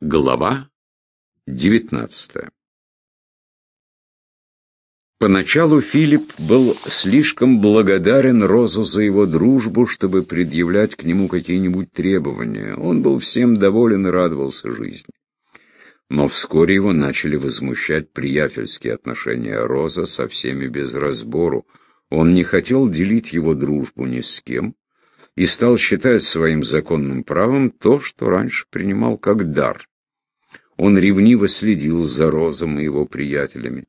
Глава 19 Поначалу Филипп был слишком благодарен Розу за его дружбу, чтобы предъявлять к нему какие-нибудь требования. Он был всем доволен и радовался жизни. Но вскоре его начали возмущать приятельские отношения Роза со всеми без разбору. Он не хотел делить его дружбу ни с кем и стал считать своим законным правом то, что раньше принимал как дар. Он ревниво следил за Розом и его приятелями.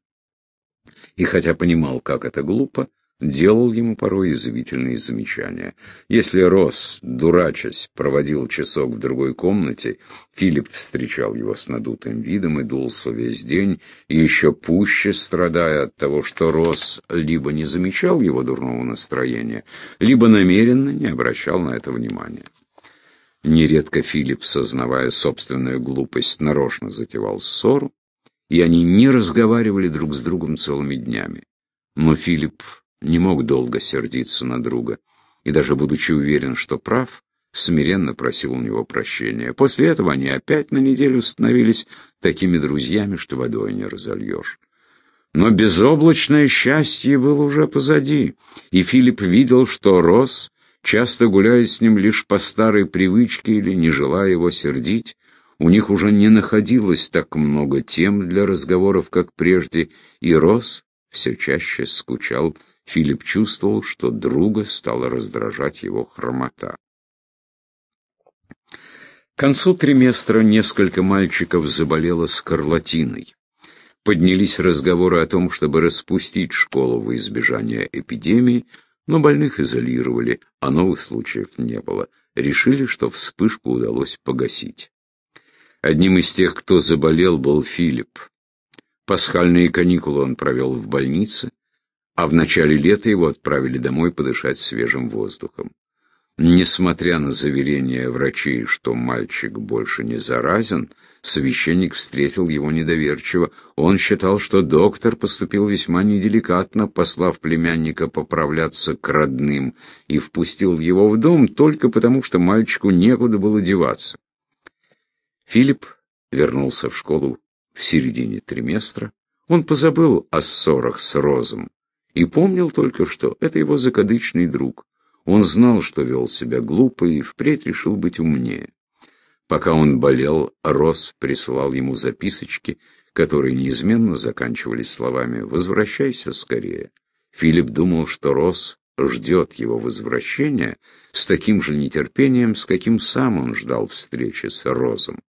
И хотя понимал, как это глупо, делал ему порой извительные замечания. Если Рос, дурачась, проводил часок в другой комнате, Филипп встречал его с надутым видом и дулся весь день, и еще пуще страдая от того, что Рос либо не замечал его дурного настроения, либо намеренно не обращал на это внимания. Нередко Филипп, сознавая собственную глупость, нарочно затевал ссору, и они не разговаривали друг с другом целыми днями. Но Филипп не мог долго сердиться на друга, и даже будучи уверен, что прав, смиренно просил у него прощения. После этого они опять на неделю становились такими друзьями, что водой не разольешь. Но безоблачное счастье было уже позади, и Филипп видел, что Рос часто гуляя с ним лишь по старой привычке или не желая его сердить, у них уже не находилось так много тем для разговоров, как прежде, и Рос все чаще скучал. Филипп чувствовал, что друга стала раздражать его хромота. К концу триместра несколько мальчиков заболело скарлатиной. Поднялись разговоры о том, чтобы распустить школу во избежание эпидемии, но больных изолировали, а новых случаев не было. Решили, что вспышку удалось погасить. Одним из тех, кто заболел, был Филипп. Пасхальные каникулы он провел в больнице, а в начале лета его отправили домой подышать свежим воздухом. Несмотря на заверения врачей, что мальчик больше не заразен, священник встретил его недоверчиво. Он считал, что доктор поступил весьма неделикатно, послав племянника поправляться к родным, и впустил его в дом только потому, что мальчику некуда было деваться. Филипп вернулся в школу в середине триместра. Он позабыл о ссорах с Розом и помнил только, что это его закадычный друг. Он знал, что вел себя глупо и впредь решил быть умнее. Пока он болел, Рос присылал ему записочки, которые неизменно заканчивались словами «Возвращайся скорее». Филипп думал, что Рос ждет его возвращения с таким же нетерпением, с каким сам он ждал встречи с Розом.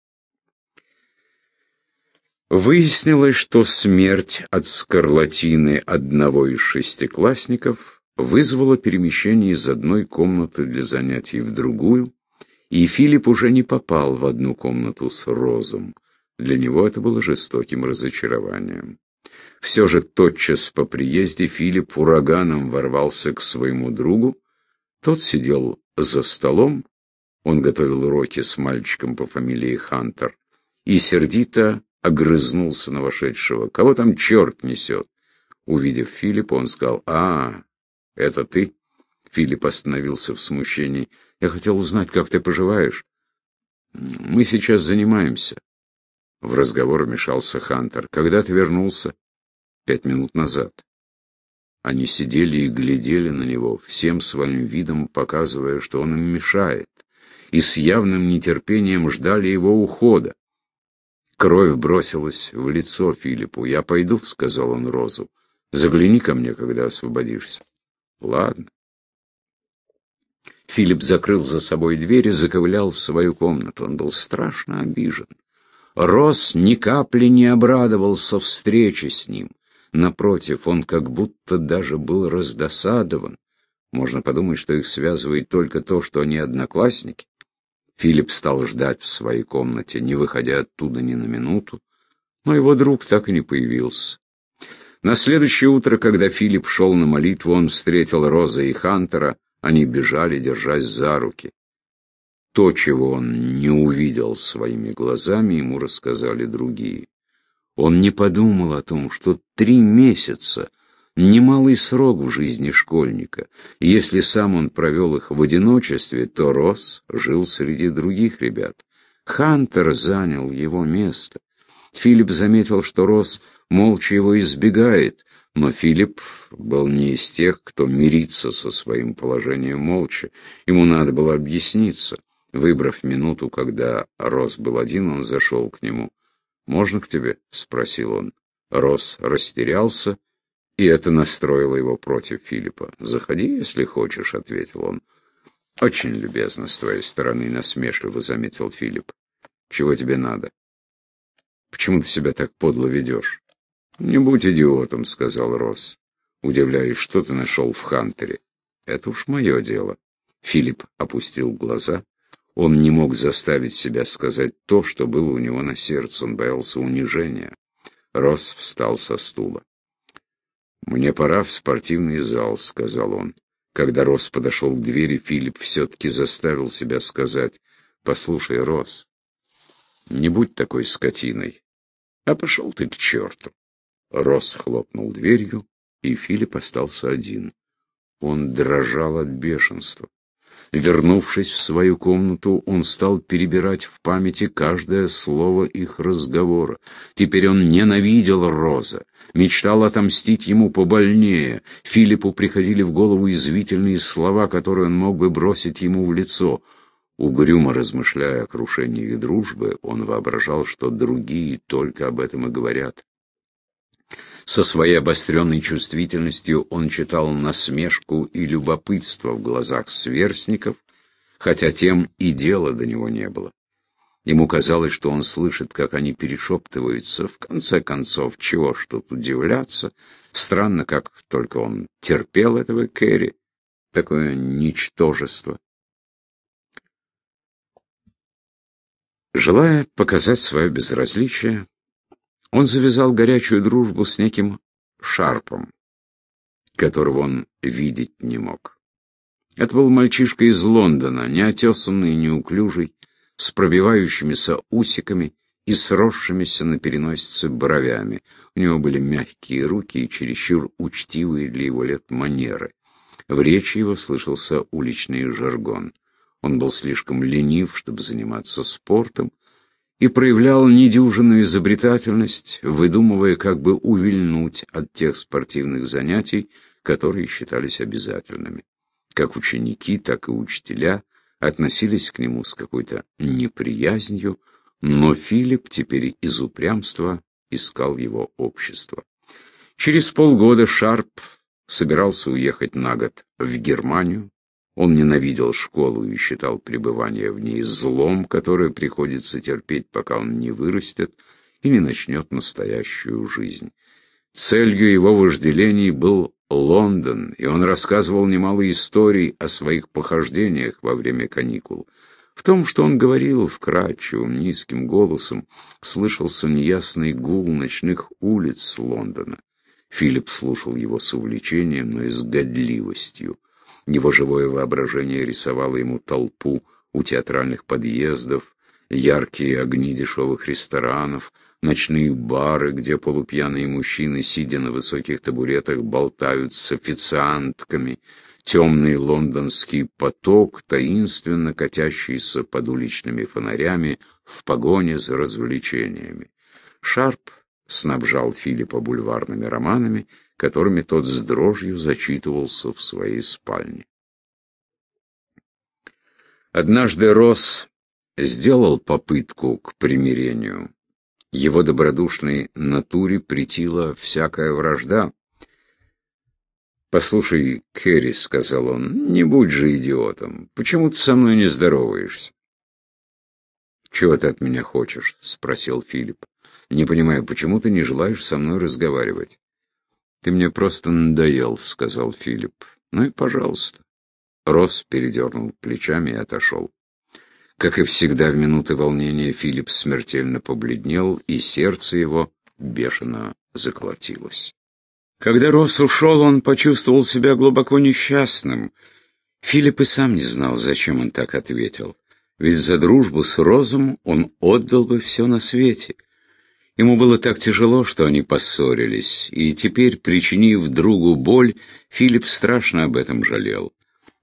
Выяснилось, что смерть от скарлатины одного из шестиклассников вызвало перемещение из одной комнаты для занятий в другую, и Филипп уже не попал в одну комнату с Розом. Для него это было жестоким разочарованием. Все же тотчас по приезде Филипп ураганом ворвался к своему другу. Тот сидел за столом, он готовил уроки с мальчиком по фамилии Хантер, и сердито огрызнулся на вошедшего. «Кого там черт несет?» Увидев Филиппа, он сказал, «А, «Это ты?» Филипп остановился в смущении. «Я хотел узнать, как ты поживаешь». «Мы сейчас занимаемся». В разговор вмешался Хантер. «Когда ты вернулся?» «Пять минут назад». Они сидели и глядели на него, всем своим видом показывая, что он им мешает, и с явным нетерпением ждали его ухода. Кровь бросилась в лицо Филиппу. «Я пойду», — сказал он Розу. «Загляни ко мне, когда освободишься». Ладно. Филипп закрыл за собой дверь и заковылял в свою комнату. Он был страшно обижен. Рос ни капли не обрадовался встрече с ним. Напротив, он как будто даже был раздосадован. Можно подумать, что их связывает только то, что они одноклассники. Филипп стал ждать в своей комнате, не выходя оттуда ни на минуту, но его друг так и не появился. На следующее утро, когда Филипп шел на молитву, он встретил Роза и Хантера. Они бежали, держась за руки. То, чего он не увидел своими глазами, ему рассказали другие. Он не подумал о том, что три месяца — немалый срок в жизни школьника. Если сам он провел их в одиночестве, то Рос жил среди других ребят. Хантер занял его место. Филипп заметил, что Росс молча его избегает, но Филипп был не из тех, кто мирится со своим положением молча. Ему надо было объясниться. Выбрав минуту, когда Росс был один, он зашел к нему. «Можно к тебе?» — спросил он. Росс растерялся, и это настроило его против Филиппа. «Заходи, если хочешь», — ответил он. «Очень любезно с твоей стороны», — насмешливо заметил Филипп. «Чего тебе надо? Почему ты себя так подло ведешь?» «Не будь идиотом», — сказал Росс. «Удивляюсь, что ты нашел в Хантере?» «Это уж мое дело». Филипп опустил глаза. Он не мог заставить себя сказать то, что было у него на сердце. Он боялся унижения. Росс встал со стула. «Мне пора в спортивный зал», — сказал он. Когда Росс подошел к двери, Филипп все-таки заставил себя сказать, «Послушай, Росс, не будь такой скотиной, а пошел ты к черту». Росс хлопнул дверью, и Филипп остался один. Он дрожал от бешенства. Вернувшись в свою комнату, он стал перебирать в памяти каждое слово их разговора. Теперь он ненавидел Роза, мечтал отомстить ему побольнее. Филиппу приходили в голову извительные слова, которые он мог бы бросить ему в лицо. Угрюмо размышляя о крушении их дружбы, он воображал, что другие только об этом и говорят. Со своей обостренной чувствительностью он читал насмешку и любопытство в глазах сверстников, хотя тем и дела до него не было. Ему казалось, что он слышит, как они перешептываются. В конце концов, чего ж тут удивляться? Странно, как только он терпел этого Кэрри. Такое ничтожество. Желая показать свое безразличие, он завязал горячую дружбу с неким Шарпом, которого он видеть не мог. Это был мальчишка из Лондона, неотесанный и неуклюжий, с пробивающимися усиками и сросшимися на переносице бровями. У него были мягкие руки и чересчур учтивые для его лет манеры. В речи его слышался уличный жаргон. Он был слишком ленив, чтобы заниматься спортом, и проявлял недюжинную изобретательность, выдумывая, как бы увильнуть от тех спортивных занятий, которые считались обязательными. Как ученики, так и учителя относились к нему с какой-то неприязнью, но Филипп теперь из упрямства искал его общество. Через полгода Шарп собирался уехать на год в Германию, он ненавидел школу и считал пребывание в ней злом, которое приходится терпеть, пока он не вырастет и не начнет настоящую жизнь. Целью его вожделений был Лондон, и он рассказывал немало историй о своих похождениях во время каникул. В том, что он говорил вкрадчивым, низким голосом, слышался неясный гул ночных улиц Лондона. Филипп слушал его с увлечением, но и с годливостью. Его живое воображение рисовало ему толпу у театральных подъездов, яркие огни дешевых ресторанов, ночные бары, где полупьяные мужчины, сидя на высоких табуретах, болтают с официантками, темный лондонский поток, таинственно катящийся под уличными фонарями в погоне за развлечениями. Шарп снабжал Филиппа бульварными романами, которыми тот с дрожью зачитывался в своей спальне. Однажды Росс сделал попытку к примирению. Его добродушной натуре притила всякая вражда. «Послушай, Кэрри», — сказал он, — «не будь же идиотом. Почему ты со мной не здороваешься?» «Чего ты от меня хочешь?» — спросил Филипп. «Не понимаю, почему ты не желаешь со мной разговаривать?» «Ты мне просто надоел», — сказал Филипп. «Ну и пожалуйста». Росс передернул плечами и отошел. Как и всегда в минуты волнения, Филипп смертельно побледнел, и сердце его бешено заколотилось. Когда Росс ушел, он почувствовал себя глубоко несчастным. Филипп и сам не знал, зачем он так ответил. Ведь за дружбу с Розом он отдал бы все на свете — Ему было так тяжело, что они поссорились, и теперь, причинив другу боль, Филипп страшно об этом жалел.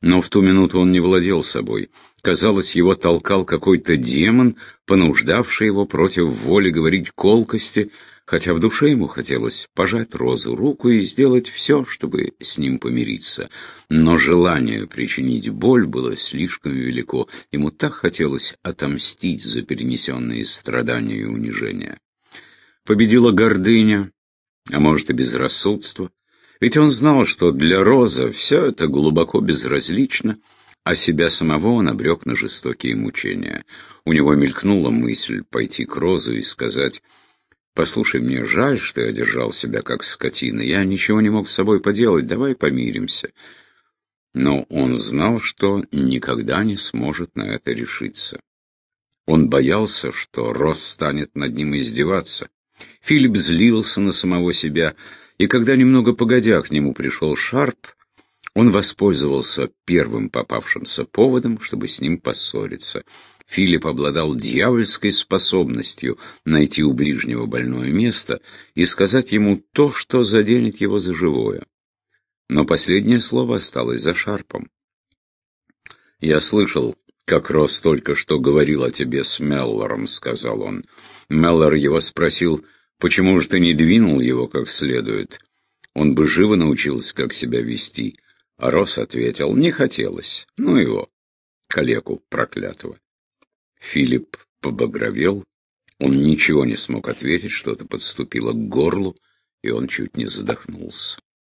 Но в ту минуту он не владел собой. Казалось, его толкал какой-то демон, понуждавший его против воли говорить колкости, хотя в душе ему хотелось пожать Розу руку и сделать все, чтобы с ним помириться. Но желание причинить боль было слишком велико. Ему так хотелось отомстить за перенесенные страдания и унижения. Победила гордыня, а может и безрассудство. Ведь он знал, что для Роза все это глубоко безразлично, а себя самого он обрек на жестокие мучения. У него мелькнула мысль пойти к Розу и сказать «Послушай, мне жаль, что я держал себя как скотина. Я ничего не мог с собой поделать. Давай помиримся». Но он знал, что никогда не сможет на это решиться. Он боялся, что Рос станет над ним издеваться. Филипп злился на самого себя, и когда немного погодя к нему пришел Шарп, он воспользовался первым попавшимся поводом, чтобы с ним поссориться. Филипп обладал дьявольской способностью найти у ближнего больное место и сказать ему то, что заденет его за живое. Но последнее слово осталось за Шарпом. «Я слышал, как Росс только что говорил о тебе с Меллором», — сказал он. Меллор его спросил, «Почему же ты не двинул его как следует? Он бы живо научился, как себя вести». А Росс ответил, «Не хотелось. Ну его, калеку проклятого». Филипп побагровел. Он ничего не смог ответить, что-то подступило к горлу, и он чуть не задохнулся.